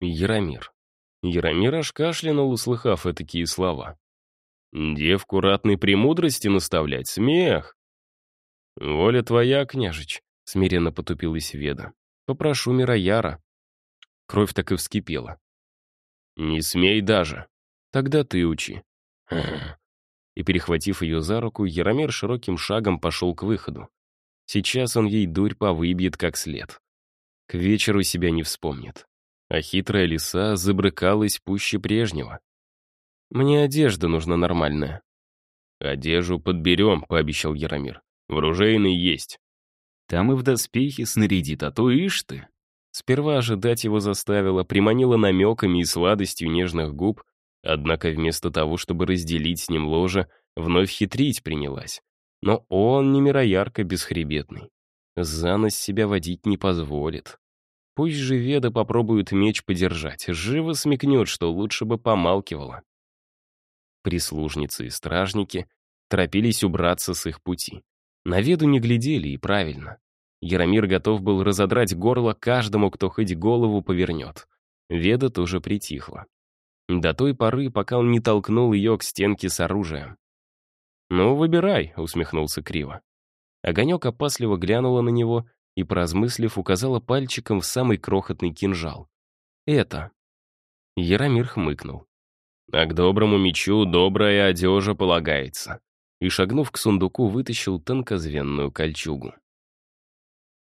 Яромир. Яромир аж кашлянул, услыхав такие слова. «Девку ратной премудрости наставлять, смех!» «Воля твоя, княжич», — смиренно потупилась Веда. «Попрошу Мирояра». Кровь так и вскипела. «Не смей даже. Тогда ты учи». И, перехватив ее за руку, Яромир широким шагом пошел к выходу. Сейчас он ей дурь повыбьет как след. К вечеру себя не вспомнит. А хитрая лиса забрыкалась пуще прежнего. «Мне одежда нужна нормальная». «Одежду подберем», — пообещал Яромир. «В оружейной есть». «Там и в доспехи снарядит, а то ишь ты». Сперва ожидать его заставила, приманила намеками и сладостью нежных губ, однако вместо того, чтобы разделить с ним ложе, вновь хитрить принялась. Но он не мироярко бесхребетный. За нос себя водить не позволит. Пусть же Веда попробует меч подержать, живо смекнет, что лучше бы помалкивала. Прислужницы и стражники торопились убраться с их пути. На Веду не глядели, и правильно. Яромир готов был разодрать горло каждому, кто хоть голову повернет. Веда тоже притихла. До той поры, пока он не толкнул ее к стенке с оружием. «Ну, выбирай», — усмехнулся криво. Огонек опасливо глянула на него и, поразмыслив, указала пальчиком в самый крохотный кинжал. «Это». Яромир хмыкнул. «А к доброму мечу добрая одежа полагается», и, шагнув к сундуку, вытащил тонкозвенную кольчугу.